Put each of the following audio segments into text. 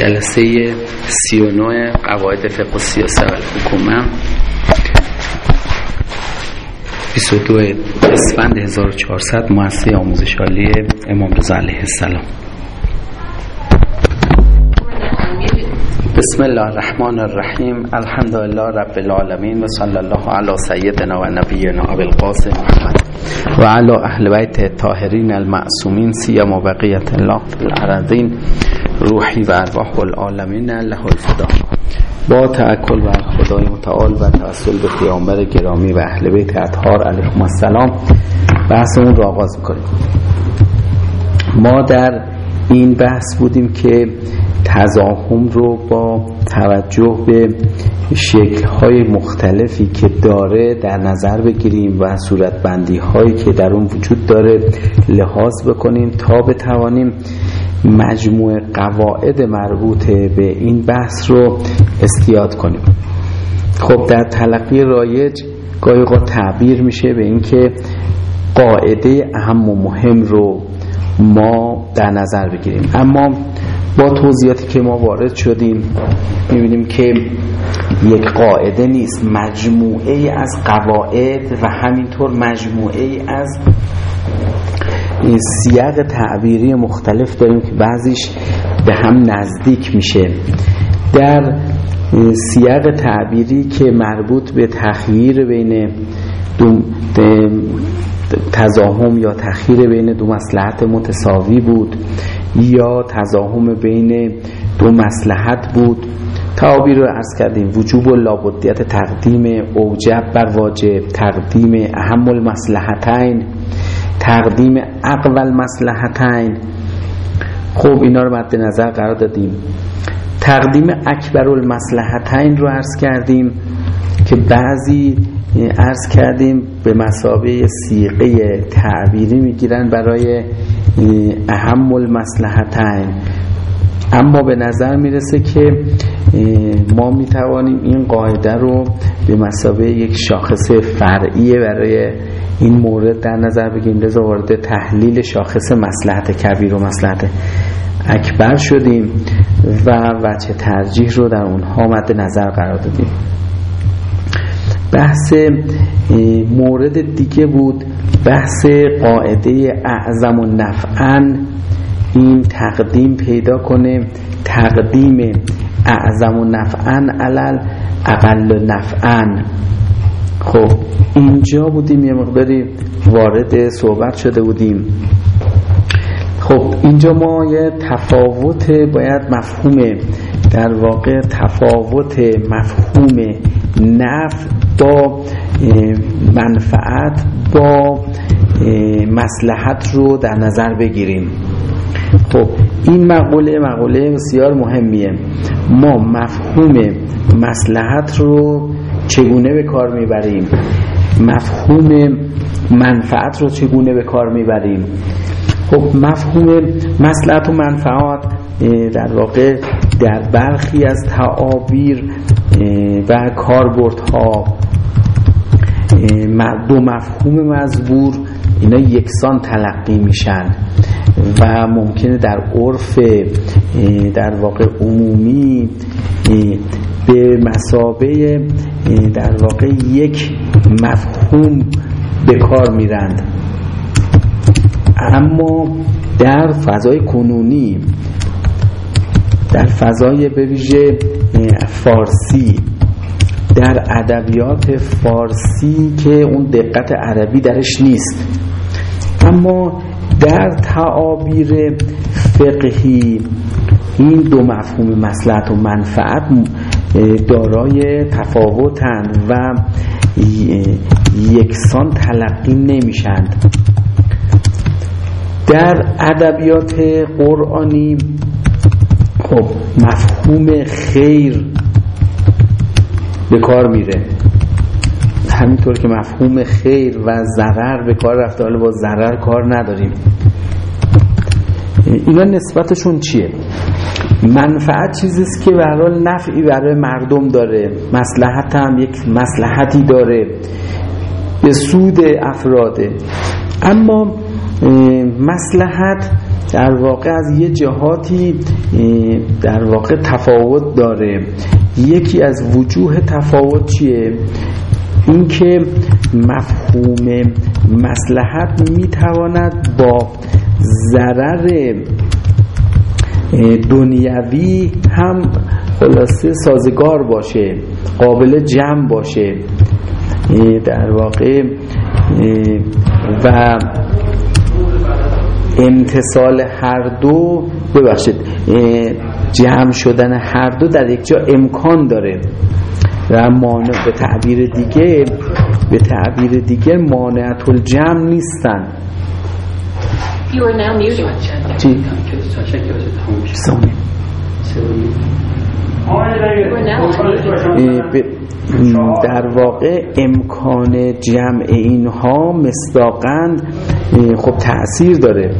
جلسه سی و نوع قواعد فقه و سیاسه و الحکومه 22 اسفند 1400 مؤسسه آموزش عالی امام رضا علیه السلام. بسم الله الرحمن الرحیم. الحمد لله رب العالمین و صلی الله علی سیدنا و نبینا ابو القاسم محمد و علی اهل بیت طاهرین المعصومین سیما بقیت الله فی الارضین. روحی و ارواح العالمین له الفدا با تأکل بر خدای متعال و توسل به پیامبر گرامی و اهل بیت اطهار علیهم السلام. بحثمون رو آغاز می‌کنیم. ما در این بحث بودیم که تزاهم رو با توجه به شکل‌های مختلفی که داره در نظر بگیریم و صورتبندی هایی که در اون وجود داره لحاظ بکنیم تا بتوانیم مجموع قواعد مربوط به این بحث رو استیاد کنیم. خب در تلقی رایج گاهی تعبیر میشه به اینکه قاعده اهم و مهم رو ما در نظر بگیریم. اما با توضیحاتی که ما وارد شدیم می‌بینیم که یک قاعده نیست. مجموعه از قواعد و همینطور مجموعه از سیاق تعبیری مختلف داریم که بعضیش به هم نزدیک میشه. در سیاق تعبیری که مربوط به تخییر بین دو تزاهم یا تخییر بین دو مسلحت متساوی بود یا تزاهم بین دو مسلحت بود. تعابیر رو ارز کردیم وجوب و لابدیت تقدیم اوجب بر واجب تقدیم اهم المسلحتین تقدیم اقوال مسلحتین خب اینا رو مد نظر قرار دادیم. تقدیم اکبر المسلحتین رو عرض کردیم که بعضی عرض کردیم به مسابه سیقه تعبیری می‌گیرن برای اهم المسلحتین اما به نظر می‌رسه که ما می‌توانیم این قاعده رو به مسابه یک شاخص فرعی برای این مورد در نظر بگیریم لذا وارد تحلیل شاخص مسلحت کبیر و مسلحت اکبر شدیم و وجه ترجیح رو در اونها مد نظر قرار دادیم. بحث مورد دیگه بود بحث قاعده اعظم و نفعن. این تقدیم پیدا کنه تقدیم اعظم و نفعن علل اقل نفعن. خب اینجا بودیم یه مقداری وارد صحبت شده بودیم. خب اینجا ما یه تفاوت باید مفهوم در واقع تفاوت مفهوم نفع با منفعت با مسلحت رو در نظر بگیریم. خب این مقوله مقوله بسیار مهمیه. ما مفهوم مسلحت رو چگونه به کار می‌بریم؟ مفهوم منفعت رو چگونه به کار می‌بریم؟ خب مفهوم مسلحت و منفعات در واقع در برخی از تعابیر و کاربردها دو مفهوم مزبور اینا یکسان تلقی میشن. و ممکنه در عرف در واقع عمومی به مسابه در واقع یک مفهوم به کار میرند. اما در فضای کنونی در فضای به فارسی در ادبیات فارسی که اون دقت عربی درش نیست. اما در تعابیر فقهی این دو مفهوم مسلحت و منفعت دارای تفاوتند و یکسان تلقی نمیشند. در ادبیات قرآنی خب مفهوم خیر به کار میره. همینطور که مفهوم خیر و ضرر به کار رفته حالا با ضرر کار نداریم. اینا نسبتشون چیه؟ منفعت چیزیست که برای نفعی برای مردم داره. مسلحت هم یک مسلحتی داره. به سود افراده اما مسلحت در واقع از یه جهاتی در واقع تفاوت داره. یکی از وجوه تفاوت چیه؟ اینکه مفهوم مسلحت می‌تواند با ضرر دنیوی هم خلاصه سازگار باشه قابل جمع باشه در واقع و امتصال هر دو ببخشید جمع شدن هر دو در یک جا امکان داره. و مانع به تعبیر دیگه به تعبیر دیگه مانعت الجمع نیستن در واقع امکان جمع اینها مصداقند خب تأثیر داره.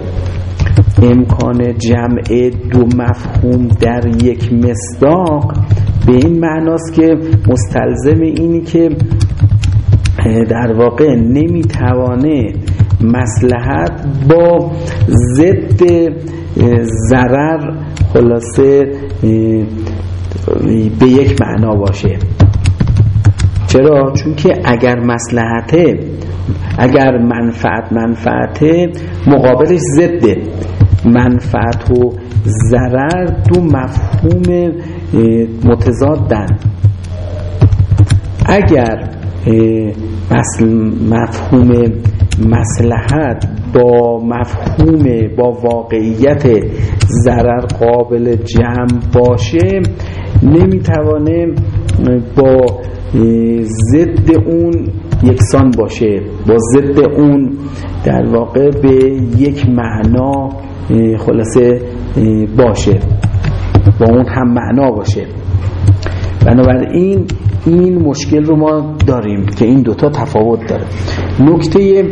امکان جمع دو مفهوم در یک مصداق به این معناست که مستلزم اینی که در واقع نمی‌توانه مسلحت با ضد ضرر خلاصه به یک معنا باشه چرا؟ چون که اگر مسلحته اگر منفعت منفعته مقابلش ضده منفعت و ضرر دو مفهوم متضادن اگر مفهوم مسلحت با مفهوم با واقعیت ضرر قابل جمع باشه نمی‌توانه با ضد اون یکسان باشه. با ضد اون در واقع به یک معنا خلاصه باشه. با اون هم معنا باشه. بنابراین این مشکل رو ما داریم که این دوتا تفاوت داره. نکته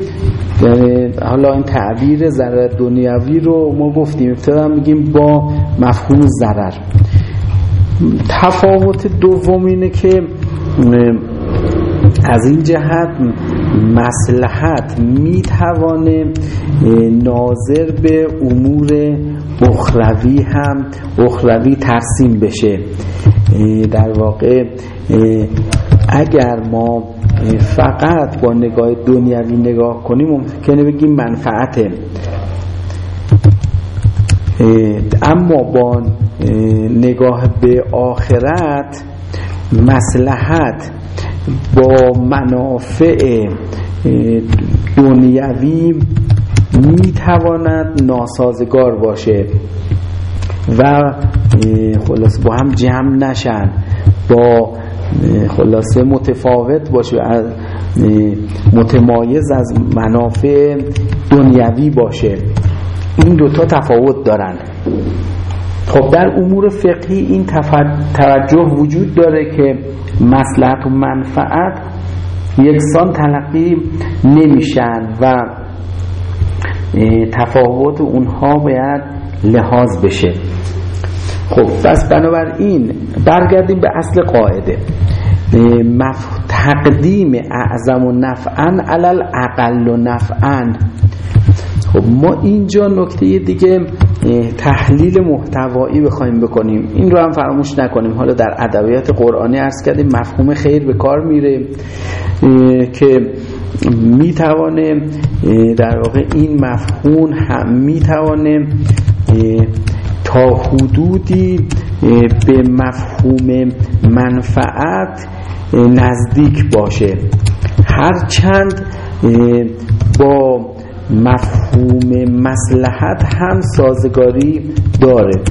حالا این تعبیر ضرر دنیاوی رو ما گفتیم ابتدا میگیم با مفهوم ضرر. تفاوت دوم اینه که از این جهت مسلحت می‌توانه ناظر به امور اخروی هم اخروی ترسیم بشه. در واقع اگر ما فقط با نگاه دنیوی نگاه کنیم ممکنه بگیم منفعته. اما با نگاه به آخرت مسلحت با منافع دنیوی می‌تواند ناسازگار باشه و خلاص با هم جمع نشن با خلاصه متفاوت باشه متمایز از منافع دنیوی باشه. این دوتا تفاوت دارن. خب در امور فقهی این توجه وجود داره که مسلحت و منفعت یکسان تلقی نمیشن و تفاوت اونها باید لحاظ بشه. خب پس بنابراین برگردیم به اصل قاعده. تقدیم اعظم و نفعن علل اقل و نفعن خب ما اینجا نکته دیگه تحلیل محتوایی بخوایم بکنیم. این رو هم فراموش نکنیم. حالا در ادبیات قرآنی عرض کردیم مفهوم خیر به کار میره که می‌توانه در واقع این مفهوم هم می‌توانه تا حدودی به مفهوم منفعت نزدیک باشه. هرچند با مفهوم مسلحت هم سازگاری داره.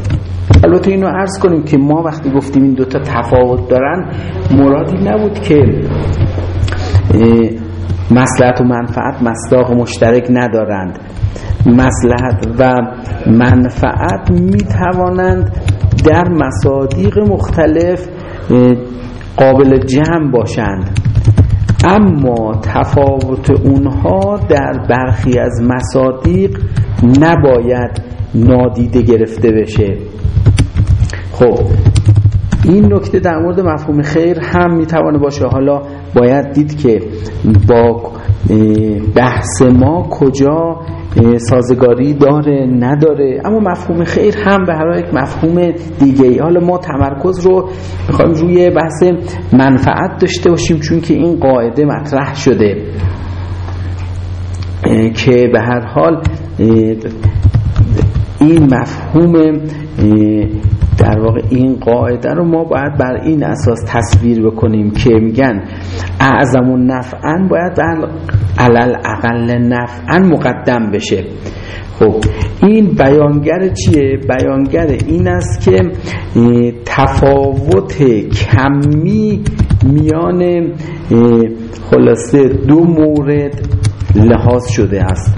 البته اینو عرض کنیم که ما وقتی گفتیم این دوتا تفاوت دارن مرادی نبود که مسلحت و منفعت مصداق مشترک ندارند. مسلحت و منفعت می توانند در مصادیق مختلف قابل جمع باشند. اما تفاوت اونها در برخی از مصادیق نباید نادیده گرفته بشه. خب این نکته در مورد مفهوم خیر هم می‌توانه باشه. حالا باید دید که با بحث ما کجا سازگاری داره نداره؟ اما مفهوم خیر هم به هر یک مفهوم دیگه ای حالا ما تمرکز رو می‌خوایم روی بحث منفعت داشته باشیم چون که این قاعده مطرح شده. که به هر حال این مفهوم در واقع این قاعده رو ما باید بر این اساس تصویر بکنیم که میگن اعظم و نفعن باید علل اقل نفعن مقدم بشه خب این بیانگر چیه؟ بیانگر این است که تفاوت کمی میان خلاصه دو مورد لحاظ شده است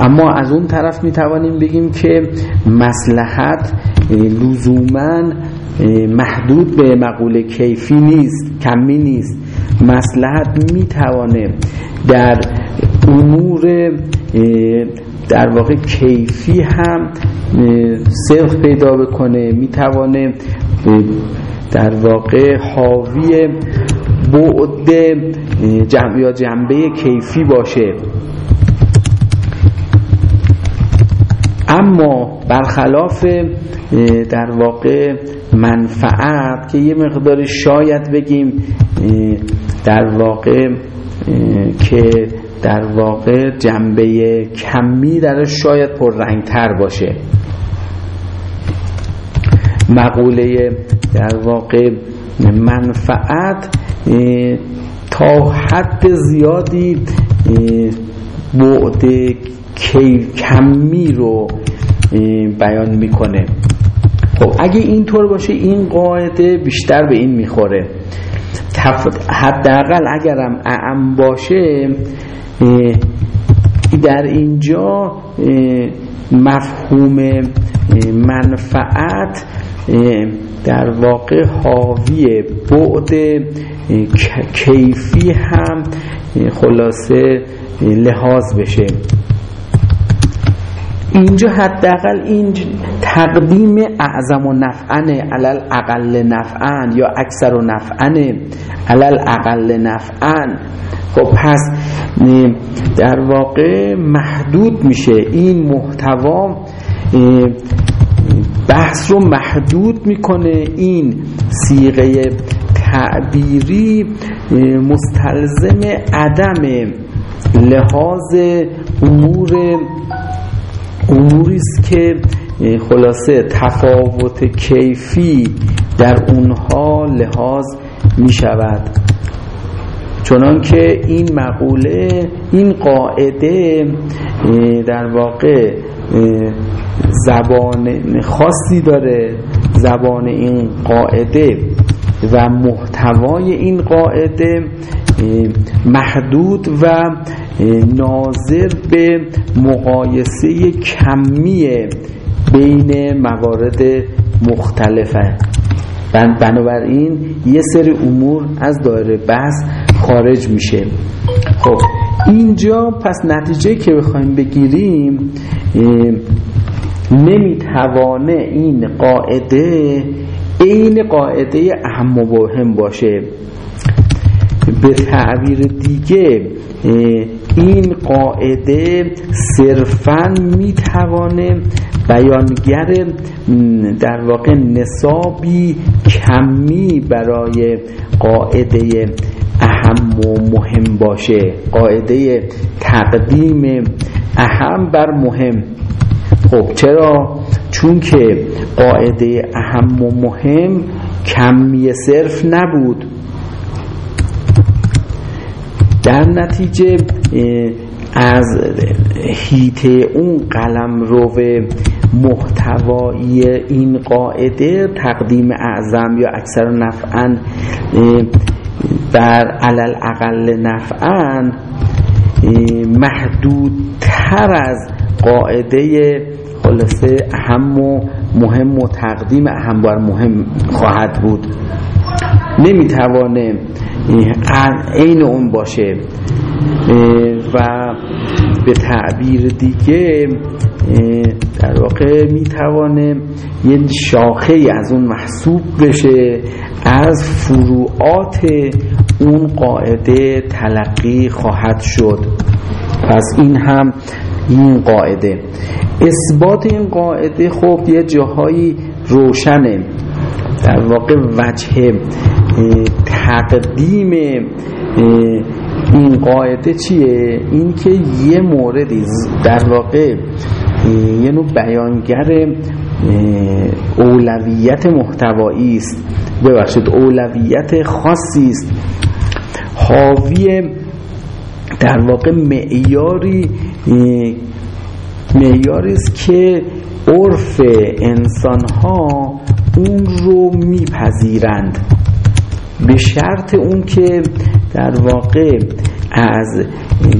اما از اون طرف می توانیم بگیم که مسلحت لزوما محدود به مقوله کیفی نیست کمی نیست. مسلحت می توانه در امور در واقع کیفی هم صرف پیدا بکنه. می توانه در واقع حاوی بعد جنبه جنبه کیفی باشه. اما برخلاف در واقع منفعت که یه مقدار شاید بگیم در واقع که در واقع جنبه کمی درش شاید پررنگتر باشه. مقوله در واقع منفعت تا حد زیادی بعد کمی رو بیان می‌کنه. خب اگه اینطور باشه این قاعده بیشتر به این می‌خوره. حداقل اگرم اعم باشه در اینجا مفهوم منفعت در واقع حاوی بعد کیفی هم خلاصه لحاظ بشه. اینجا حداقل این تقدیم اعظم و نفعن علل اقل نفعن یا اکثر و نفعن علل اقل نفعن. خب پس در واقع محدود میشه. این محتوا بحث رو محدود می‌کنه. این سیغه تعبیری مستلزم عدم لحاظ امور اموری است که خلاصه تفاوت کیفی در اونها لحاظ می شود چنان که این مقوله این قاعده در واقع زبان خاصی داره زبان این قاعده و محتوای این قاعده محدود و ناظر به مقایسه کمی بین موارد مختلفه. بنابراین یه سری امور از دایره بحث خارج میشه. خب اینجا پس نتیجه که بخوایم بگیریم نمی‌توانه این قاعده عین قاعده اهم و باشه. به تعبیر دیگه این قاعده صرفا می‌توانه بیانگر در واقع نصابی کمی برای قاعده اهم و مهم باشه. قاعده تقدیم اهم بر مهم. خب چرا؟ چون که قاعده اهم و مهم کمی صرف نبود. در نتیجه از هیته اون قلم رو محتوایی این قاعده تقدیم اعظم یا اکثر نفعا بر علل اقل نفعا محدودتر از قاعده خلاصه اهم و مهم و تقدیم اهم بر مهم خواهد بود. نمی‌توانه عین اون باشه. و به تعبیر دیگه در واقع می‌توانه یه شاخه از اون محسوب بشه از فروعات اون قاعده تلقی خواهد شد. پس این هم این قاعده. اثبات این قاعده خب یه جاهایی روشنه. در واقع وجه تقدیم این قاعده چیه؟ این که یه موردی در واقع یه نوع بیانگر اولویت محتوایی است. ببخشید اولویت خاصی است. حاوی در واقع معیاری معیاری است که عرف انسان ها اون رو میپذیرند. به شرط اون که در واقع از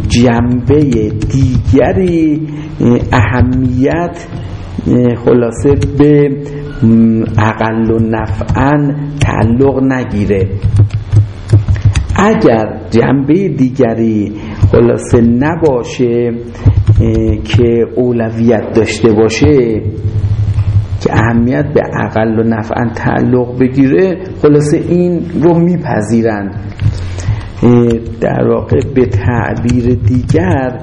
جنبه دیگری اهمیت خلاصه به اقل و نفعا تعلق نگیره. اگر جنبه دیگری خلاصه نباشه که اولویت داشته باشه که اهمیت به اقل و نفعا تعلق بگیره خلاصه این رو میپذیرند. در واقع به تعبیر دیگر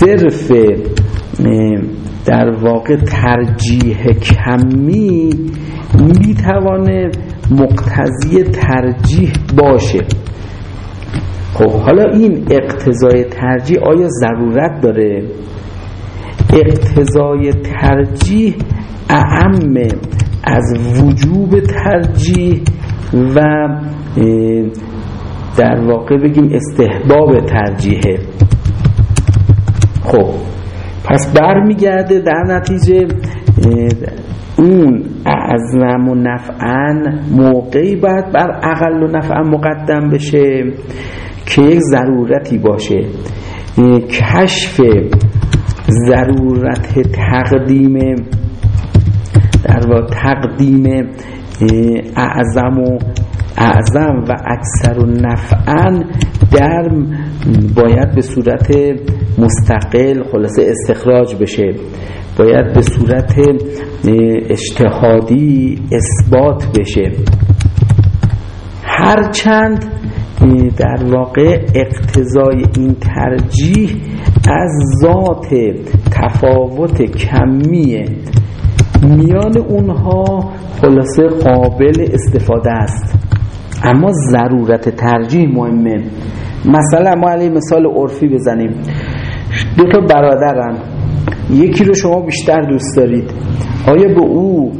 صرف در واقع ترجیح کمی می‌توانه مقتضی ترجیح باشه. خب حالا این اقتضای ترجیح آیا ضرورت داره؟ اقتضای ترجیح اعم از وجوب ترجیح و در واقع بگیم استحباب ترجیحه خب پس برمیگرده در نتیجه اون اعظم و نفعن موقعی باید بر اقل و نفعن مقدم بشه که یک ضرورتی باشه. کشف ضرورت تقدیم در واقع تقدیم اعظم و اعظم و اکثر و نفعن در باید به صورت مستقل خلاصه استخراج بشه. باید به صورت اجتهادی اثبات بشه. هرچند در واقع اقتضای این ترجیح از ذات تفاوت کمیه میان اونها خلاصه قابل استفاده است. اما ضرورت ترجیح مهمه. مثلا ما علی مثال عرفی بزنیم. دو تا برادرن. یکی رو شما بیشتر دوست دارید. آیا به او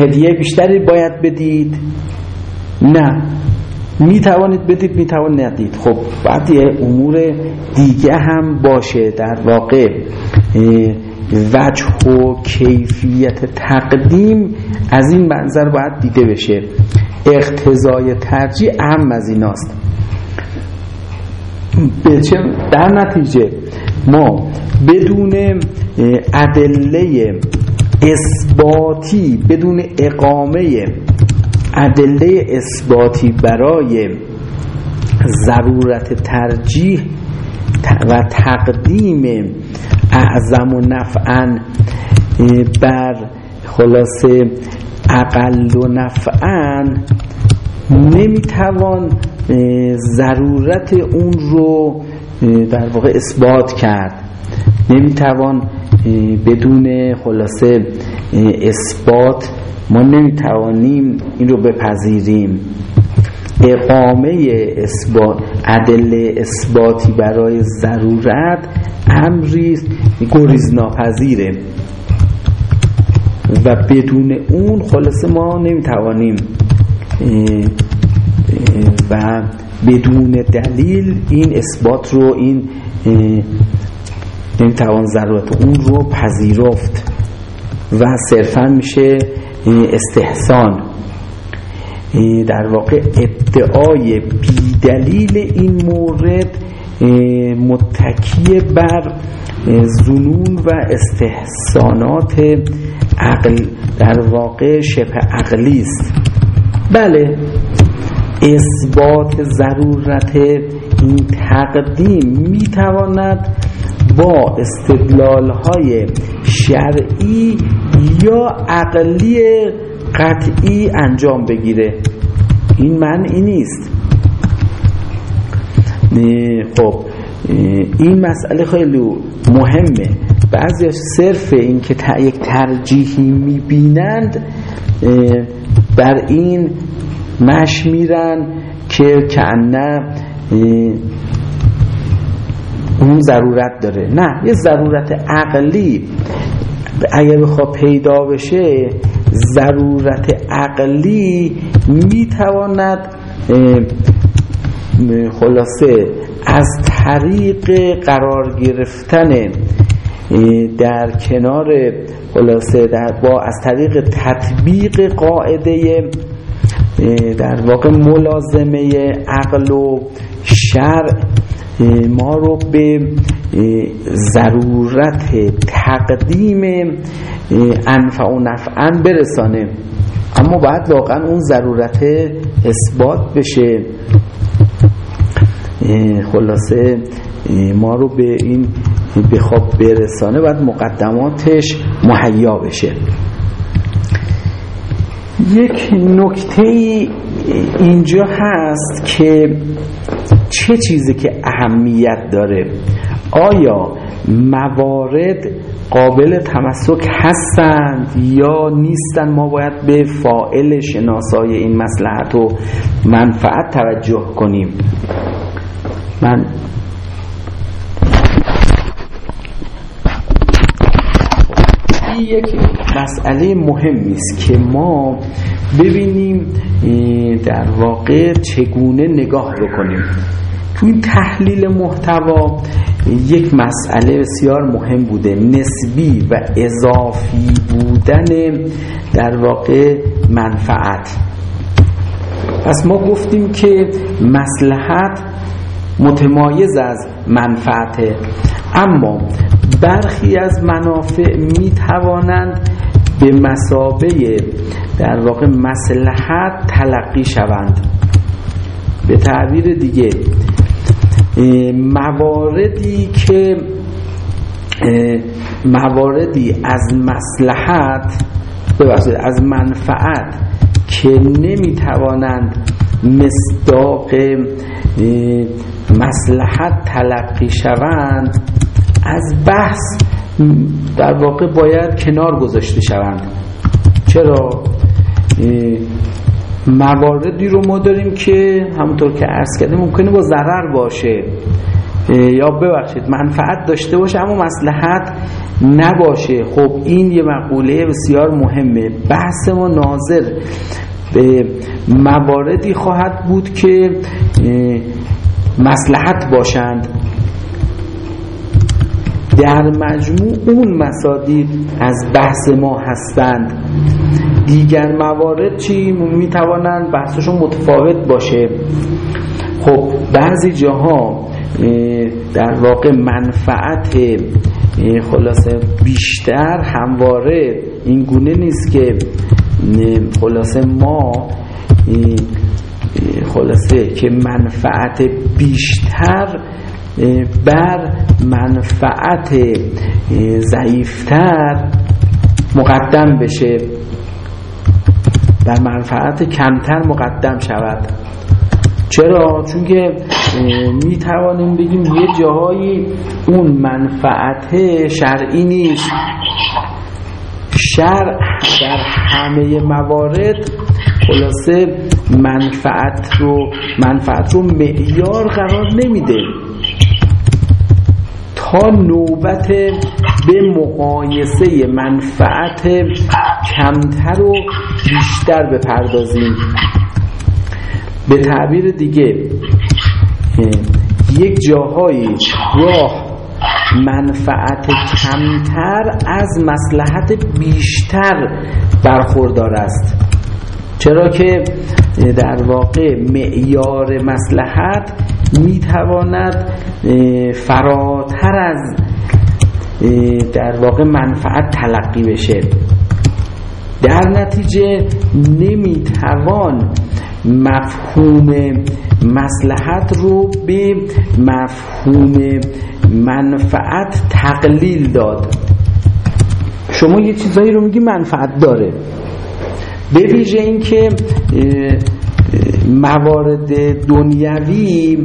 هدیه بیشتری باید بدید؟ نه. می توانید بدید می توانید ندید. خب بعد یه امور دیگه هم باشه در واقع. وجه و کیفیت تقدیم از این منظر باید دیده بشه. اقتضای ترجیح اهم از ایناست. در نتیجه ما بدون ادله اثباتی بدون اقامه ادله اثباتی برای ضرورت ترجیح و تقدیم اعظم و نفعا بر خلاصه اقل و نفعا نمی‌توان ضرورت اون رو در واقع اثبات کرد. نمی‌توان بدون خلاصه اثبات ما نمی‌توانیم این رو بپذیریم. اقامه اثبات عدل اثباتی برای ضرورت امری گریز ناپذیره و بدون اون خلاصه ما نمی‌توانیم. و بدون دلیل این اثبات رو این نمی‌توان ضرورت اون رو پذیرفت. و صرفا میشه استحسان. در واقع ادعای بیدلیل این مورد متکی بر زنون و استحسانات عقل. در واقع شبه عقلی است. بله اثبات ضرورت این تقدیم می‌تواند با استدلال های شرعی یا عقلی قطعی انجام بگیره. این من این نیست خب این مسئله خیلی مهمه. بعضی صرف این که یک ترجیحی می‌بینند بر این مش میرن که کنه اون ضرورت داره. نه یه ضرورت عقلی. اگر بخواد پیدا بشه ضرورت عقلی می‌تواند خلاصه از طریق قرار گرفتن در کنار خلاصه در با از طریق تطبیق قاعده در واقع ملازمه عقل و شرع ما رو به ضرورت تقدیم انفع و نفعا برسانه. اما باید واقعا اون ضرورت اثبات بشه. خلاصه ما رو به این بخواب برسانه باید مقدماتش مهیا بشه. یک نکته اینجا هست که چه چیزی که اهمیت داره؟ آیا موارد قابل تمسک هستند یا نیستند ما باید به فائل شناسای این مسلحت و منفعت توجه کنیم. من یک مسئله مهمی است که ما ببینیم در واقع چگونه نگاه بکنیم. تو این تحلیل محتوا یک مسئله بسیار مهم بوده. نسبی و اضافی بودن در واقع منفعت. پس ما گفتیم که مسلحت متمایز از منفعته. اما برخی از منافع می توانند به مسابه در واقع مسلحت تلقی شوند. به تعبیر دیگه مواردی که مواردی از مسلحت ببخشید از منفعت که نمی توانند مصداق مسلحت تلقی شوند از بحث در واقع باید کنار گذاشته شوند. چرا؟ مواردی رو ما داریم که همونطور که عرض کرده ممکنه با ضرر باشه. یا ببخشید منفعت داشته باشه اما مسلحت نباشه. خب این یه مقوله بسیار مهمه. بحث ما ناظر به مواردی خواهد بود که مسلحت باشند. در مجموع اون مصادیق از بحث ما هستند. دیگر موارد چی می توانند بحثشون متفاوت باشه؟ خب بعضی جاها در واقع منفعت خلاصه بیشتر همواره این گونه نیست که خلاصه ما خلاصه که منفعت بیشتر بر منفعت ضعیفتر مقدم بشه. بر منفعت کمتر مقدم شود. چرا؟ چون که می توانیم بگیم یه جاهایی اون منفعت شرعی نیست. شرع در همه موارد خلاصه منفعت رو منفعت رو معیار قرار نمیده. نوبت به مقایسه منفعت کمتر و بیشتر بپردازیم. به تعبیر دیگه یک جاهایی راه منفعت کمتر از مسلحت بیشتر برخوردار است. چرا که در واقع معیار مسلحت می‌تواند فراتر از در واقع منفعت تلقی بشه. در نتیجه نمی‌توان مفهوم مسلحت رو به مفهوم منفعت تقلیل داد. شما یه چیزایی رو میگی منفعت داره. به ویژه اینکه موارد دنیوی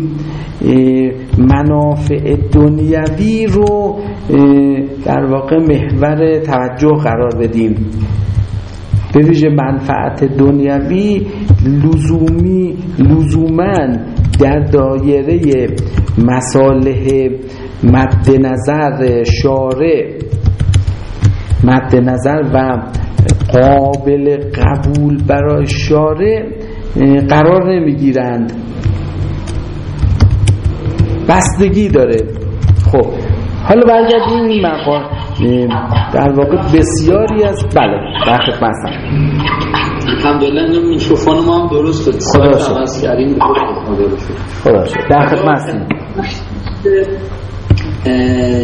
منافع دنیوی رو در واقع محور توجه قرار بدیم. به ویژه منفعت دنیوی لزومی لزوما در دایره مصالح مد نظر شارع مد نظر و قابل قبول برای شارع قرار نمی‌گیرند. بستگی داره. خب. حالا برگردیم این مقام در واقع بسیاری از بله در خدمت الحمدلله میکروفون ما هم درست خدا شد خدا شد در خدمت هستیم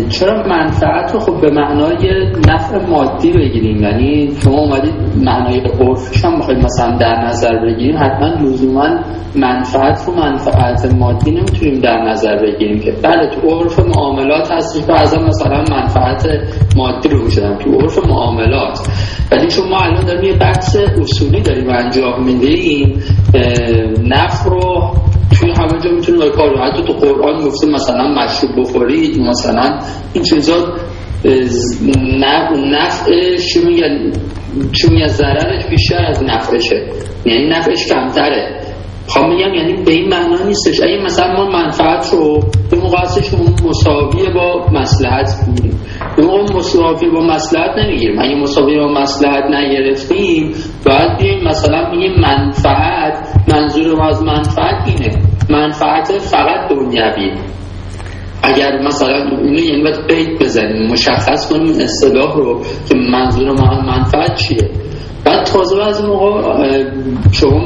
چرا منفعت رو خب به معنای نفع مادی بگیریم؟ یعنی شما اومدید معنای عرفش هم بخواید مثلا در نظر بگیریم حتما لزوما منفعت رو منفعت مادی نمی‌تونیم در نظر بگیریم که بله تو عرف معاملات هستش از مثلا منفعت مادی رو می‌شدم تو عرف معاملات. ولی شما الان داریم یه بحث اصولی داریم انجام می‌دهیم نفع رو توی همه جا می‌تونه کار حتی تو قرآن گفته مثلا مشروب بخورید مثلا این چیزا نفعش میگن؟ چی میگن؟ ضررش بیشتر از نفعشه. یعنی نفعش کمتره. خواهم میگم یعنی به این معنا نیستش. اگه مثلا ما منفعت رو به مقایسش مساویه با مسلحت بگیریم به موقع مساوی با مسلحت نمی‌گیریم. اگه مساوی با مسلحت نگرفتیم باید بیم مثلا میگیم منفعت منظور ما از منفعت اینه. منفعت فقط دنیوی اگر مثلا اینو یعنی باید قید بزنیم مشخص کنیم اصطلاح رو که منظور ما منفعت چیه. بعد تازه از موقع شما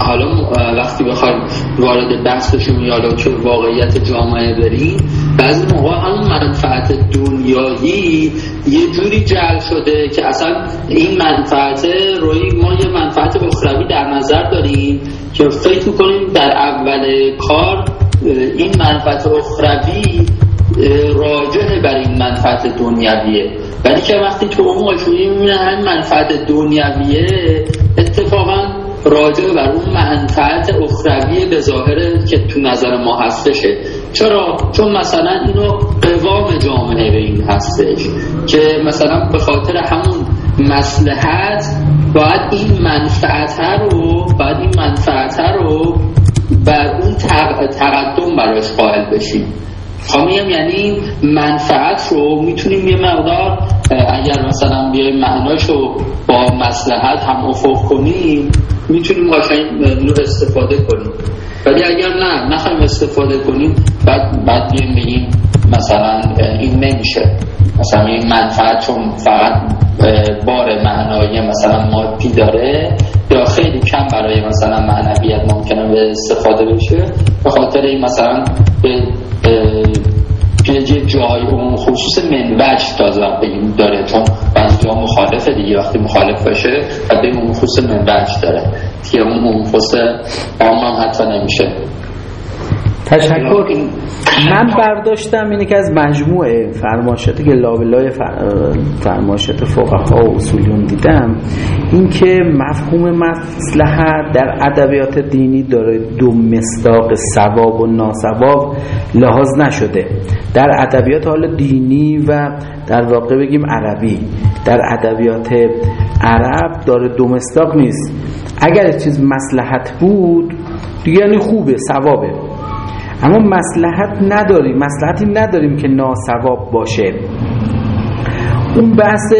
حالا وقتی بخوایم وارد بشیم یا چه واقعیت جامعه بریم بعضی موقع هم منفعت دنیایی یه جوری جعل شده که اصلا این منفعت روی ما یه منفعت اخروی در نظر داریم که فکر می‌کنیم در اول کار این منفعت اخروی راجعه بر این منفعت دنیویه ولی که وقتی تو اون این هم منفعت دنیویه اتفاقا راجع بر اون منفعت اخروی به ظاهره که تو نظر ما هستشه چرا؟ چون مثلا اینو قوام جامعه به این هستش که مثلا به خاطر همون مسلحت باید این منفعت رو باید این منفعت رو بر اون تقدم براش قائل بشیم خواهیم یعنی منفعت رو می‌تونیم یه مقدار اگر مثلا بیایم معناش رو با مسلحت هم افق کنیم می‌تونیم قشنگ رو استفاده کنیم. ولی اگر نه نخوایم استفاده کنیم بعد بعد بیایم بگیم مثلا این نمیشه. مثلا این منفعت چون فقط بار معنایی مثلا مادی داره یا خیلی کم برای مثلا معنویت ممکنه به استفاده بشه. به خاطر این مثلا به یه جای اون خصوص منوج تازه بگیم داره چون بعضی جا مخالفه دیگه. وقتی مخالف باشه و به اون خصوص منوج داره. که اون خصوص عام حتی نمیشه. تشکر. من برداشتم اینه که از مجموعه فرماشاتی که لابلای فرماشات فقها و اصولیون دیدم این که مفهوم مصلحت در ادبیات دینی داره دو مصداق ثواب و ناسواب لحاظ نشده. در ادبیات حال دینی و در واقع بگیم عربی در ادبیات عرب داره دو مصداق نیست. اگر چیز مصلحت بود دیگه یعنی خوبه ثوابه. اما مسلحت نداریم مسلحتی نداریم که ناسواب باشه. اون بحث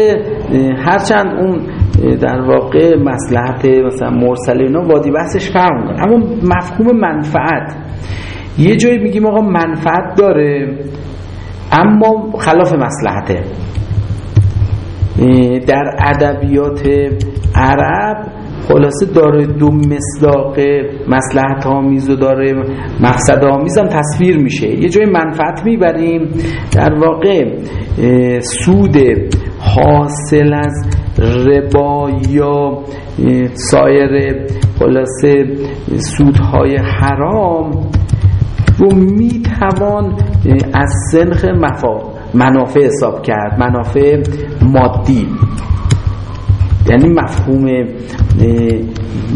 هرچند اون در واقع مسلحت مثلا مرسل اینا وادی بحثش فرق می‌کنه. اما مفهوم منفعت. یه جایی میگیم آقا منفعت داره اما خلاف مسلحته در ادبیات عرب خلاصه داره دو مصداق مسلحت آمیز و داره مقصد آمیز هم تصویر میشه. یه جای منفعت می‌بریم. در واقع سود حاصل از ربا یا سایر خلاصه سودهای حرام رو می‌توان از سنخ منافع حساب کرد منافع مادی. یعنی مفهوم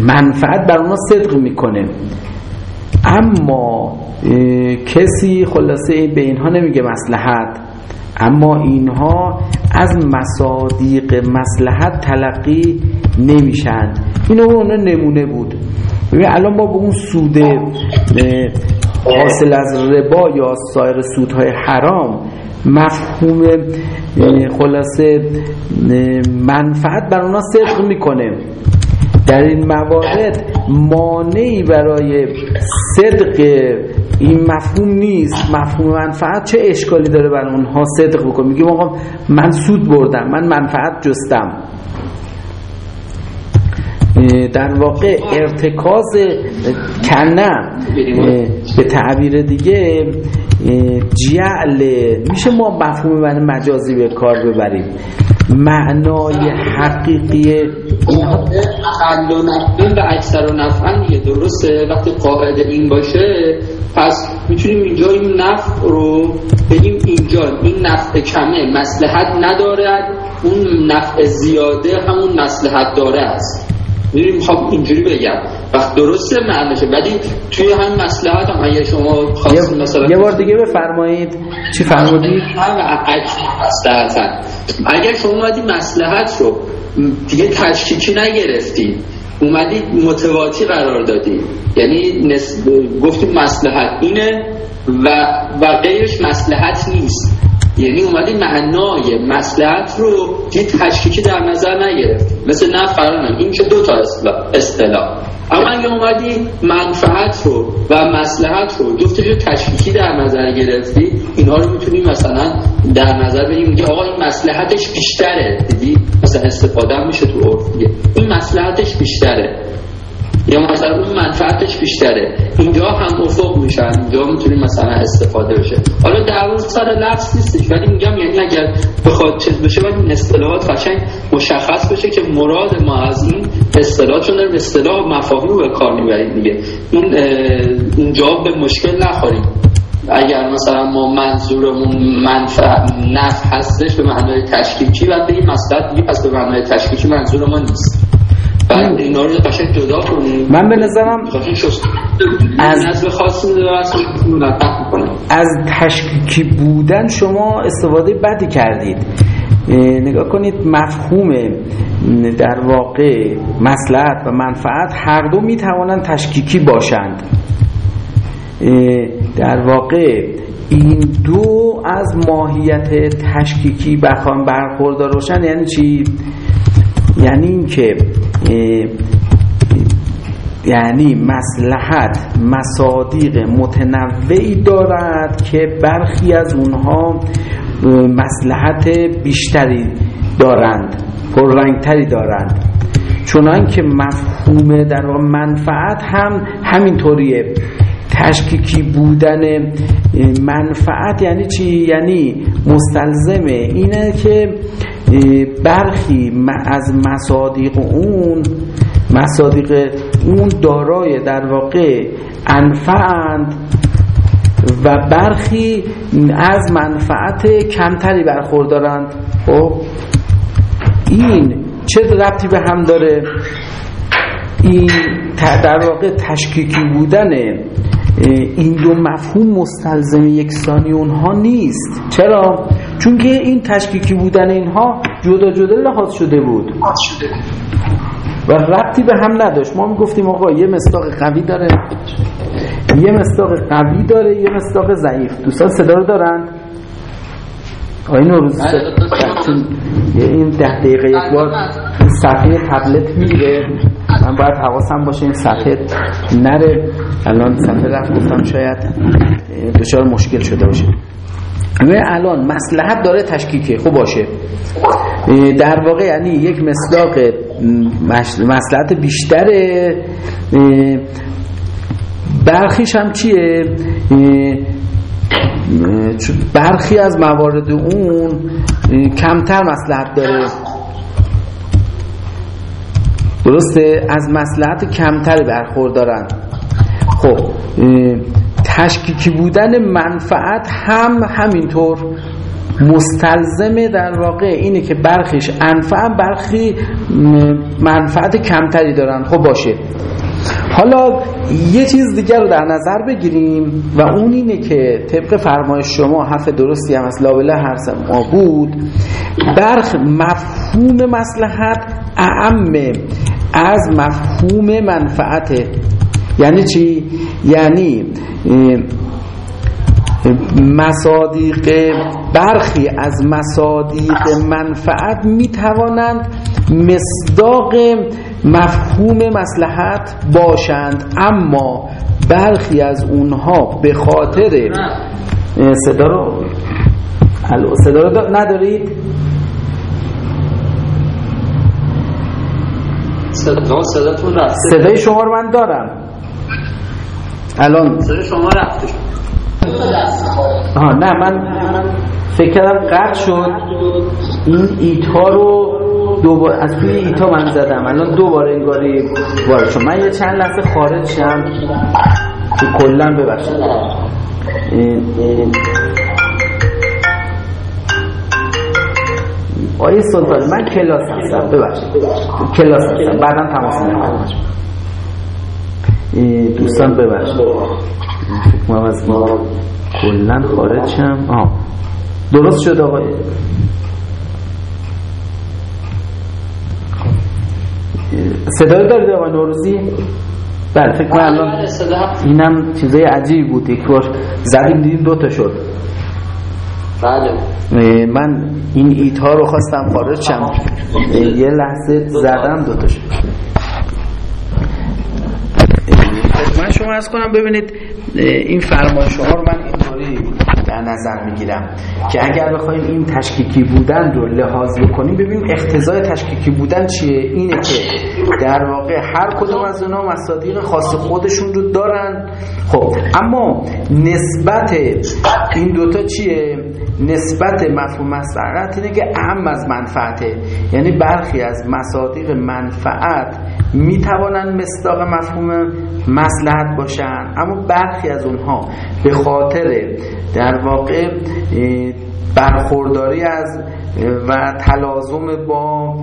منفعت بر اونا صدق می‌کنه. اما کسی خلاصه به اینها نمیگه مسلحت اما اینها از مصادیق مسلحت تلقی نمیشن. اینو اون نمونه بود. ببین الان ما به اون سود حاصل از ربا یا سایر سودهای حرام مفهوم خلاصه منفعت بر اونا صدق می‌کنه. در این موارد مانعی برای صدق این مفهوم نیست. مفهوم منفعت چه اشکالی داره برای اونها صدق بکن میگیم آقا من سود بردم من منفعت جستم. در واقع ارتکاز کنه به تعبیر دیگه جعل. میشه ما مفهوم من مجازی به کار ببریم. معنای حقیقی اینها اقل و نفعن و اکثر و نفعن دیگه. درسته؟ وقتی قاعده این باشه پس می‌تونیم اینجا این نفع رو بگیم اینجا. این نفع کمه. مسلحت ندارد. اون نفع زیاده همون مسلحت داره است. میریم خب اینجوری بگم. وقت درسته معنیشه ولی توی همین مسلحت هم اگه شما خواستید مثلا یه بار دیگه بفرمایید. چی فرمودید؟ اگر شما اومدی مسلحت رو دیگه تشکیکی نگرفتی. اومدی متواتی قرار دادی. یعنی نس... گفتیم مسلحت اینه و و غیرش مسلحت نیست. یعنی اومدی معنای مسلحت رو یه تشکیکی در نظر نگرفتی مثل فرانم این که دو تا اصطلاح اما اگه اومدی منفعت رو و مسلحت رو جفتش رو تشکیکی در نظر گرفتی اینها رو می‌تونی مثلا در نظر بگیم که آقا این مسلحتش بیشتره. دیدی؟ مثلا استفاده میشه تو عرف این مسلحتش بیشتره. یا مثلا اون منفعتش بیشتره. اینجا هم افق میشن اینجا می‌تونیم مثلا استفاده بشه. حالا در سر لفظ نیستش ولی میگم یعنی اگر بخواد چیز بشه ولی این اصطلاحات قشنگ مشخص بشه که مراد ما از این اصطلاح چون در اصطلاح مفاهیم به کار می‌بریم دیگه. این اینجا به مشکل نخوریم. اگر مثلا ما منظورمون منفع نفع هستش به معنای تشکیکی و بگیم مصلحت دیگه پس به معنای تشکیکی منظور ما نیست. اینا رو قشنگ جدا کنیم. من به نظرم از نظر خاصی از تشکیکی بودن شما استفاده بدی کردید. نگاه کنید مفهوم در واقع مسلحت و منفعت هر دو می توانند تشکیکی باشند. در واقع این دو از ماهیت تشکیکی بخوان برخوردار روشن یعنی چی؟ یعنی اینکه یعنی مسلحت مصادیق متنوعی دارد که برخی از اونها مسلحت بیشتری دارند پررنگتری دارند چنان که مفهوم در منفعت هم همینطوریه تشکیکی بودن منفعت یعنی چی؟ یعنی مستلزمه اینه که برخی از مصادیق اون مصادیق اون دارای در واقع انفعند و برخی از منفعت کمتری برخوردارند. خب؟ این چه ربطی به هم داره؟ این در واقع تشکیکی بودن این دو مفهوم مستلزم یکسانی اونها نیست. چرا؟ چون که این تشکیکی بودن اینها جدا جدا لحاظ شده بود. و ربطی به هم نداشت. ما گفتیم آقا یه مصداق قوی داره یه مصداق قوی داره یه مصداق ضعیف. دوستان صدا رو دارند آقای نوروز این ده دقیقه یک بار صفحه تبلت میره من باید حواسم باشه این صفحه نره. الان صفحه رفت گفتم شاید دچار مشکل شده باشه. الان مسلحت داره تشکیکه. خوب باشه. در واقع یعنی یک مصداق مسلحت بیشتره. برخیش هم چیه؟ برخی از موارد اون کمتر مسلحت داره. درسته؟ از مسلحت کمتری برخوردارن خب تشکیکی بودن منفعت هم همینطور مستلزمه در واقع اینه که برخیش انفع برخی منفعت کمتری دارن. خب باشه. حالا یه چیز دیگر رو در نظر بگیریم و اون اینه که طبق فرمایش شما حرف درستی هم از لابله حرف ما بود برخ مفهوم مسلحت اعم از مفهوم منفعته یعنی چی؟ یعنی مصادیق برخی از مصادیق منفعت می توانند مصداق مفهوم مسلحت باشند اما برخی از اونها به خاطر صدا رو صدا رو ندارید؟ صدای شما رو من دارم. الان. صدای شما رفته. آها نه من فکر کردم قطع شد. این ایتا رو دوبار از توی ایتا من زدم. الان دوبار انگاری وارد شد من یه چند لحظه خارج شم. که کلا ببخشید. آیه سلطان من کلاس هستم. ببخشید. کلاس هستم. بعدا تماس می‌گیرم. دوستان ببخشید. فکر از ما کلا خارج شم. آه درست شد آقای؟ صدای دارید آقای نوروزی؟ بله فکر کنم الان اینم چیزای عجیبی بود یک بار زدیم دیدیم دو تا شد. بله. من این ایتا رو خواستم خارج شم. یه لحظه زدم دو تا شد. من شما از کنم ببینید این فرمایش ها رو من اینطوری در نظر می‌گیرم. که اگر بخوایم این تشکیکی بودن رو لحاظ بکنیم ببینیم اختزای تشکیکی بودن چیه؟ اینه که در واقع هر کدوم از اونا مصادیق خاص خودشون رو دارن. خب اما نسبت این دوتا چیه؟ نسبت مفهوم مسلحت اینه که اهم از منفعته. یعنی برخی از مصادیق منفعت می‌توانند مصداق مفهوم مسلحت باشن اما برخی از اونها به خاطر در واقع برخورداری از و تلازم با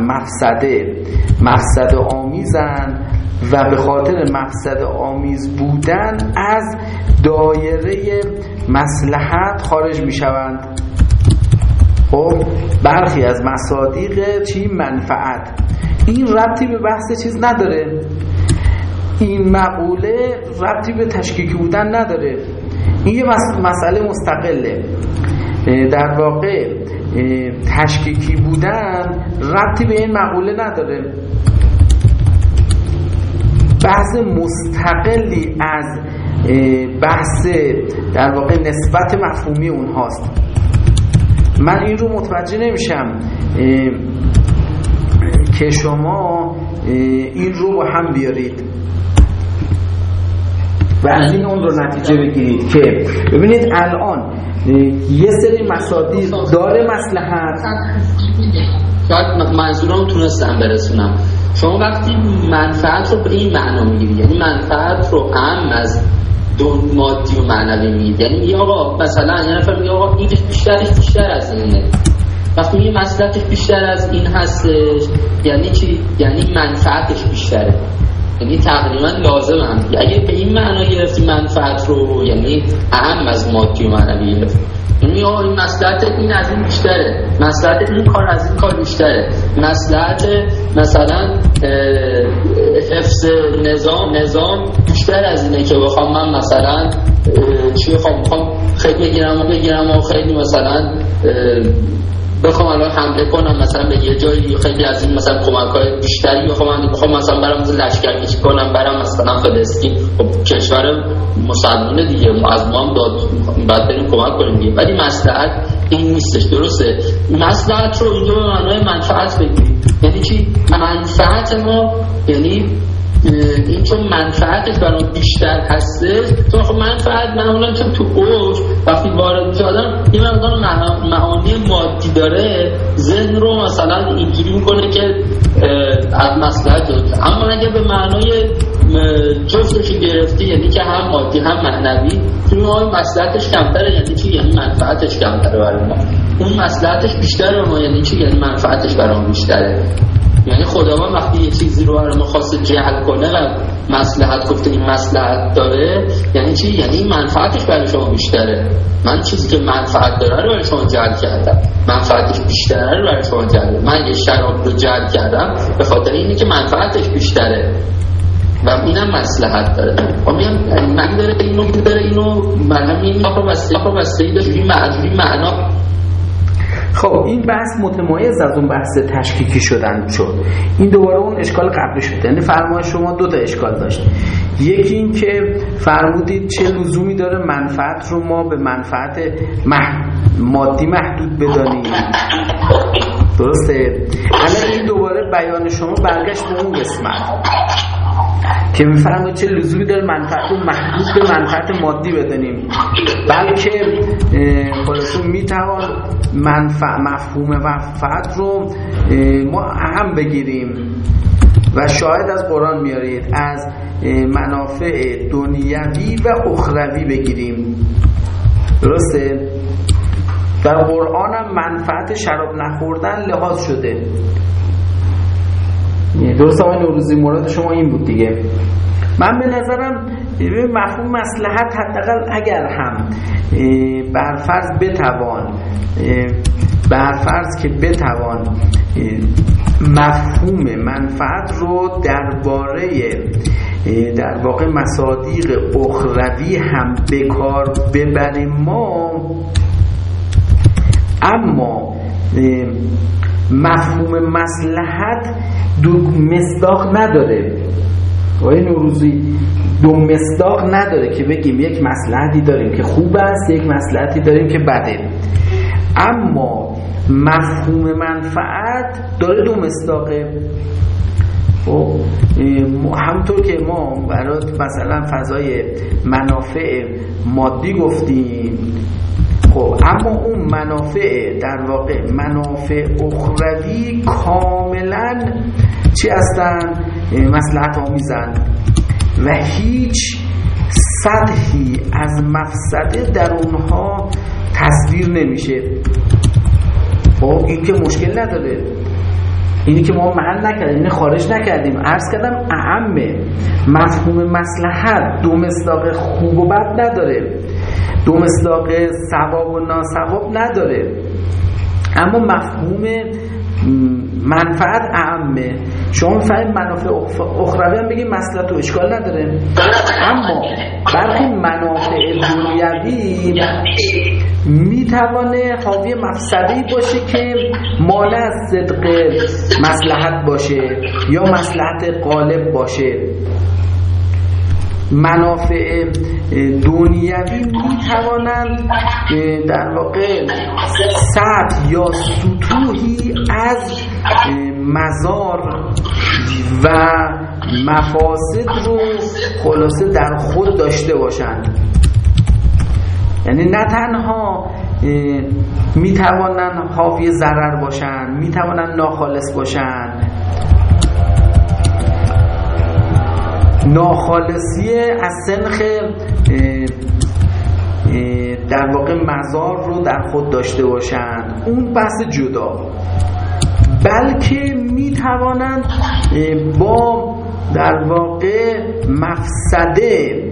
مفسده مفسد آمیزن و به خاطر مفسد آمیز بودن از دایره مسلحت خارج می شوند خب برخی از مصادیق چی؟ منفعت. این ربطی به بحث چیز نداره. این مقوله ربطی به تشکیکی بودن نداره. این یه مسئله مستقله. در واقع تشکیکی بودن ربطی به این مقوله نداره. بحث مستقلی از بحث در واقع نسبت مفهومی اونهاست. من این رو متوجه نمیشم که شما این رو با هم بیارید. و از این اون رو نتیجه بگیرید که ببینید الان یه سری مصادیق داره مسلحت شاید منظورم تونستم برسونم. شما وقتی منفعت رو به این معنا می‌گیری یعنی منفعت رو هم از دو مادی و معنوی میگید یعنی میگه آقا مثلا یه نفر میگه آقا اینش بیشترش بیشتر از اینه. وقتی میگه مسلحتش بیشتر از این هستش یعنی چی؟ یعنی منفعتش بیشتره. یعنی تقریبا لازم هم اگه به این معنا گرفتی منفعت رو یعنی اهم از مادی و معنوی گرفتی. یعنی آقا این مسلحت این از این بیشتره. مسلحت این کار از این کار بیشتره. مسلحت مثلا حفظ نظام نظام بیشتر از اینه که بخوام من مثلا چی بخوام؟ بخوام خیلی بگیرم و بگیرم و خیلی مثلا بخوام الان حمله کنم مثلا به یه جایی خیلی از این مثلا کمک های بیشتری بخوام بخوام مثلا برام لشکر کشی کنم برام مثلا فلسطین. خب کشور مسلمانه دیگه از ما هم داد بعد بریم کمک کنیم دیگه. ولی مصلحت این نیستش درسته؟ مصلحت رو اینجا به معنای منفعت بگیریم یعنی چی؟ منفعت ما یعنی این چون منفعتش برای بیشتر هسته چون خب منفعت معمولا چون تو اوج وقتی وارد میشه آدم یه مقدار معانی مادی داره ذهن رو مثلا اینجوری می‌کنه که از مسئله اما اگه به معنای جفتش گرفتی یعنی که هم مادی هم معنوی توی ما مسئلتش کمتره یعنی چی؟ یعنی منفعتش کمتره برای ما. اون مسئلتش بیشتره ما یعنی چی؟ یعنی منفعتش برای بیشتره. یعنی خداوند وقتی یه چیزی رو برای ما خواسته جهل کنه و مسلحت گفته این مسلحت داره یعنی چی؟ یعنی منفعتش برای شما بیشتره. من چیزی که منفعت داره رو برای شما جعل کردم. منفعتش بیشتره رو برای شما جعل من یه شراب رو جعل کردم به خاطر اینی که منفعتش بیشتره. و اینم مسلحت داره. خب میگم من داره اینو داره اینو من این رو بسته رو بسته ای معنا خب این بحث متمایز از اون بحث تشکیکی شدن شد. این دوباره اون اشکال قبلی شد. یعنی فرمای شما دو تا اشکال داشت. یکی این که فرمودید چه لزومی داره منفعت رو ما به منفعت مادی محدود بدانیم. درسته؟ الان این دوباره بیان شما برگشت به اون قسمت. که میفرمایید چه لزومی داره منفعت رو محدود به منفعت مادی بدانیم. بلکه خلاصه می‌توان منفع مفهوم منفعت رو ما اهم بگیریم. و شاید از قرآن میارید از منافع دنیوی و اخروی بگیریم. درسته؟ در قرآن هم منفعت شراب نخوردن لحاظ شده. درست آقای نوروزی مراد شما این بود دیگه. من به نظرم مفهوم مسلحت حداقل اگر هم برفرض بتوان برفرض که بتوان مفهوم منفعت رو درباره در واقع مصادیق اخروی هم به کار ببریم ما. اما مفهوم مسلحت دو مصداق نداره. آقای نوروزی دو مصداق نداره که بگیم یک مسلحتی داریم که خوب است یک مسلحتی داریم که بده. اما مفهوم منفعت داره دو مصداقه. خب همطور که ما برای مثلا فضای منافع مادی گفتیم. خب اما اون منافع در واقع منافع اخروی کاملا چی هستن؟ مسلحت آمیزن و هیچ سطحی از مفسده در اونها تصویر نمیشه. خب این که مشکل نداره. اینی که ما محل نکردیم اینی خارج نکردیم. عرض کردم اعمه مفهوم مسلحت دو مصداق خوب و بد نداره. دو مصداق ثواب و ناسواب نداره. اما مفهوم منفعت اعمه. شما می‌فهمید منافع اخروی هم بگیم مسئلت و اشکال نداره. اما برخی منافع دنیوی می‌توانه حاوی مفسدی باشه که مال از صدق مسلحت باشه یا مسلحت غالب باشه. منافع دنیوی می‌توانند در واقع سطح یا سطوحی از مزار و مفاسد رو خلاصه در خود داشته باشند. یعنی نه تنها می‌توانند حاوی ضرر باشند می‌توانند ناخالص باشند ناخالصی از سنخ در واقع مزار رو در خود داشته باشند. اون بحث جدا. بلکه می توانند با در واقع مفسده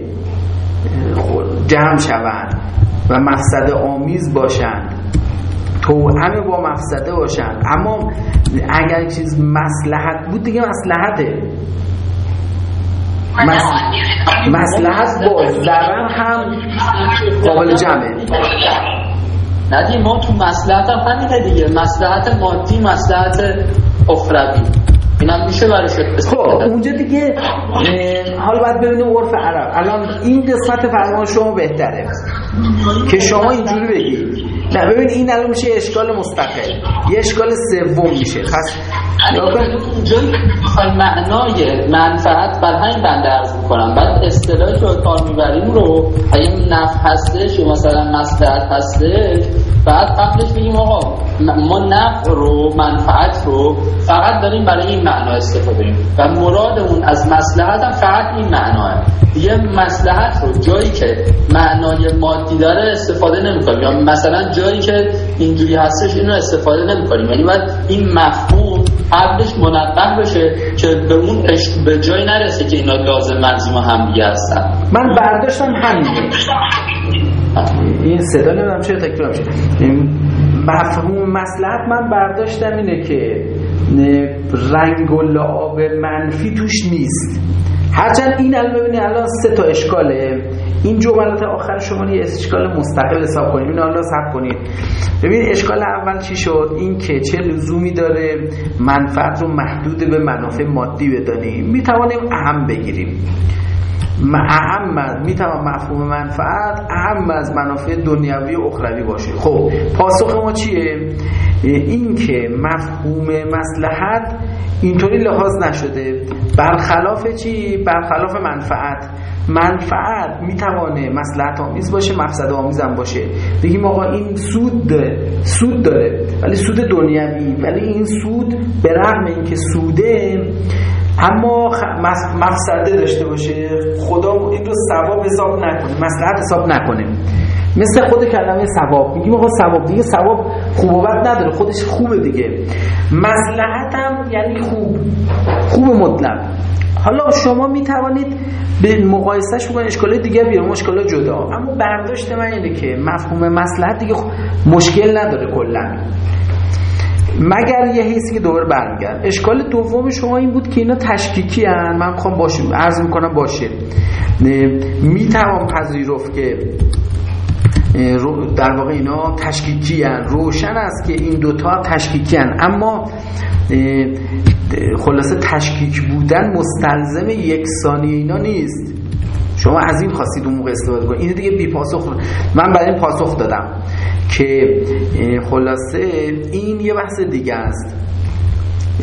جمع شوند و مفسده آمیز باشند. توهمه با مفسده باشند. اما اگر چیز مسلحت بود دیگه مسلحته. مسلحت با ضرر هم قابل جمعه. ندیم ما تو مسلحت هم همینه دیگه. مسلحت مادی مسلحت اخروی. اینم میشه برای خب اونجا دیگه حالا باید ببینیم عرف عرب. الان این قسمت فرمان شما بهتره. که شما اینجوری بگید. نه ببین این الان میشه اشکال مستقل. یه اشکال سوم میشه. پس جایی معنای منفعت بر همین بنده عرض می‌کنم. بعد اصطلاحی که کار می‌بریم رو اگه نفع هستش یا مثلا مصلحت هستش بعد قبلش بگیم آقا ما نفع رو منفعت رو فقط داریم برای این معنا استفاده کنیم و مرادمون از مصلحت هم فقط این معناه یه مسلحت رو جایی که معنای مادی داره استفاده نمی‌کنیم. یا مثلا جایی که اینجوری هستش اینو استفاده نمی‌کنیم. یعنی باید این مفهوم قبلش منبه بشه که به اون عشق به جای نرسه که اینا لازم منظوم هم دیگه هستن. من برداشتم همینه این صدا نمی‌دونم چرا تکرار میشه. مفهوم مسلحت من برداشتم اینه که رنگ و لعاب منفی توش نیست. هرچند این الان ببینید الان سه تا اشکاله. این جملات آخر شما یه اشکال مستقل حساب کنید این حالا حساب کنید ببین اشکال اول چی شد؟ این که چه لزومی داره منفعت رو محدود به منافع مادی بدانیم. می‌توانیم اهم بگیریم. اهم از می‌توان مفهوم منفعت اهم از منافع دنیوی و اخروی باشه. خب پاسخ ما چیه؟ این که مفهوم مسلحت اینطوری لحاظ نشده. برخلاف چی؟ برخلاف منفعت. منفعت می‌توانه مسلحت آمیز باشه مفسد آمیز هم باشه. بگیم آقا این سود سود داره. ولی سود دنیوی ولی این سود به رغم اینکه سوده اما مفسده داشته باشه. خدا این رو ثواب حساب نکنه. مسلحت حساب نکنه. مثل خود کلمه ثواب. میگیم آقا ثواب. دیگه ثواب خوب و بد نداره. خودش خوبه دیگه. مصلحت هم یعنی خوب. خوب مطلق. حالا شما می توانید به مقایسهش بکنید اشکال دیگه بیارم اشکال جدا. اما برداشت من اینه که مفهوم مصلحت دیگه مشکل نداره کلا. مگر یه حیثی که دوباره برمیگرد اشکال دوم شما این بود که اینا تشکیکی هن من می‌خوام باشه عرض می‌کنم باشه می‌توان پذیرفت که در واقع اینا تشکیکی هن. روشن است که این دوتا تشکیکی هن. اما خلاصه تشکیک بودن مستلزم یکسانی اینا نیست شما از این خواستید اون موقع استفاده کنید. این دیگه بی پاسخ من برای این پاسخ دادم که خلاصه این یه بحث دیگه است.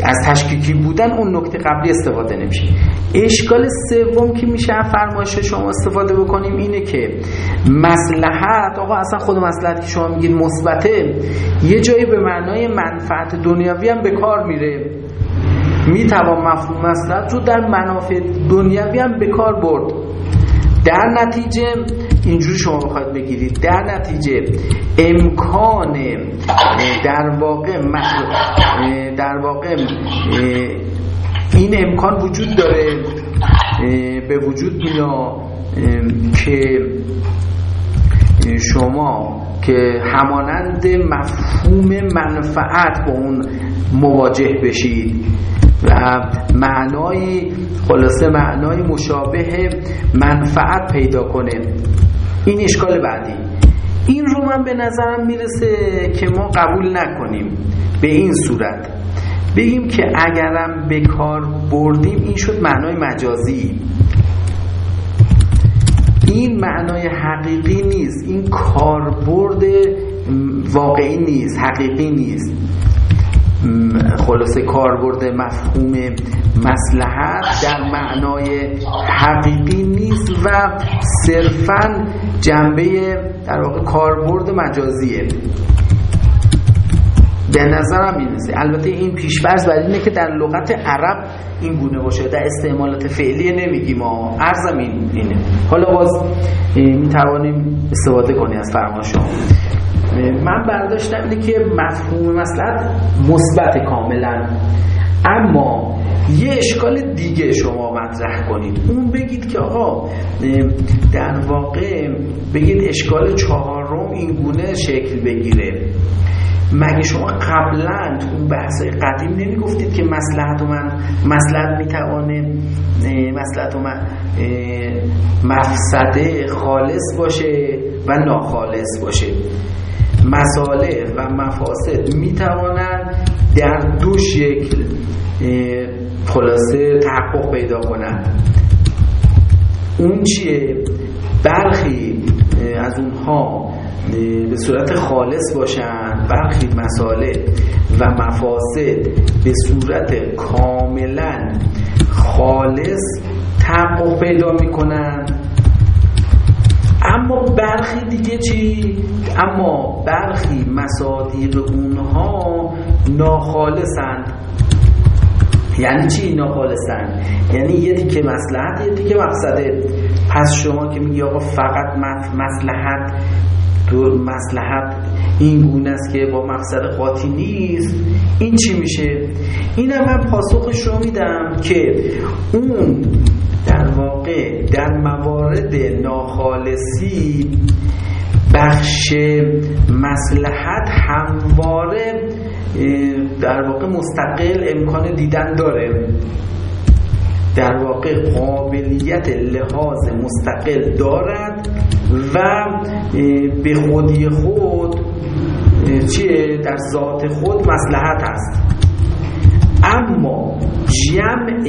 از تشکیکی بودن اون نکته قبلی استفاده نمیشه. اشکال سوم که میشه فرمایش شما استفاده بکنیم اینه که مسلحت آقا اصلا خود مسلحت که شما میگید مثبته یه جایی به معنای منفعت دنیاوی هم به کار میره. می‌توان مفهوم مسلحت رو در منافع دنیاوی هم به کار برد. در نتیجه اینجوری شما بخواید بگیرید. در نتیجه امکان در واقع در واقع این امکان وجود داره به وجود میاد که شما که همانند مفهوم منفعت با اون مواجه بشید. و معنای خلاصه معنای مشابه منفعت پیدا کنه. این اشکال بعدی. این رو من به نظرم می‌رسه که ما قبول نکنیم به این صورت. بگیم که اگرم به کار بردیم این شد معنای مجازی. این معنای حقیقی نیست. این کاربرد واقعی نیست حقیقی نیست. خلاصه کاربرد مفهوم مسلحت در معنای حقیقی نیست و صرفا جنبه در واقع کاربرد مجازیه. به نظرم این البته این پیشفرض بر اینه که در لغت عرب این گونه باشه. در استعمالات فعلی نمیگیم ما. ارزم این اینه. حالا باز می توانیم استفاده کنی از فرمان شما. من برداشتم اینه که مفهوم مسئلت مثبت کاملا. اما یه اشکال دیگه شما مطرح کنید. اون بگید که آقا در واقع بگید اشکال چهارم این گونه شکل بگیره. مگه شما قبلا اون بحث قدیم نمی گفتید که مسلحت و من مسلحت می‌توانه مسلحت و من مفسده خالص باشه و ناخالص باشه؟ مساله و مفاسد می‌توانند در دو شکل خلاصه تحقق پیدا کنند. اون چیه؟ برخی از اونها به صورت خالص باشند برخی مساله و مفاسد به صورت کاملا خالص تحقق پیدا می‌کنند. اما برخی دیگه چی؟ اما برخی مصادیق اونها ناخالصند. یعنی چی ناخالصند؟ یعنی یه دیگه مسلحت یه دیگه مقصده پس شما که میگی آقا فقط مسلحت دور مسلحت این گونه است که با مقصد قاطی نیست. این چی میشه؟ این هم من پاسخش رو میدم که اون در واقع در موارد ناخالصی بخش مسلحت همواره در واقع مستقل امکان دیدن داره. در واقع قابلیت لحاظ مستقل دارد و به خودی خود چیه؟ در ذات خود مسلحت است. اما جمع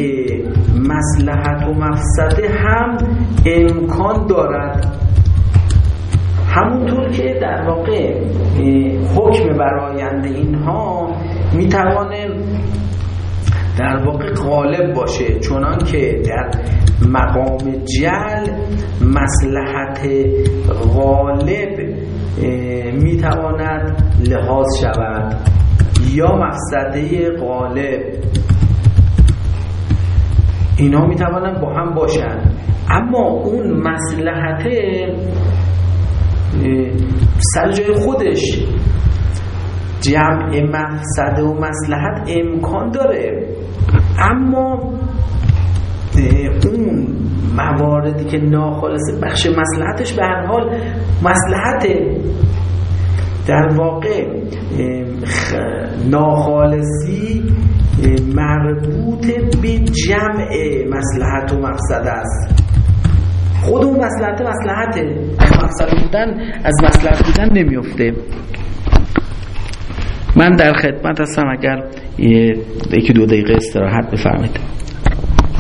مسلحت و مفسده هم امکان دارد. همونطور که در واقع حکم براینده اینها می‌توانه در واقع غالب باشه. چونان که در مقام جل مسلحت غالب می‌تواند لحاظ شود یا مفسده غالب. اینا می‌توانند با هم باشند اما اون مسلحت سر جای خودش جمع مفسده و مسلحت امکان داره. اما اون مواردی که ناخالص بخش مسلحتش به هر حال مسلحته در واقع ناخالصی مربوط به جمع مسلحت و مقصد است. خود اون مسلحت مسلحته مقصد بودن از مسلحت بودن نمیفته من در خدمت هستم اگر یکی دو دقیقه استراحت بفرمایید.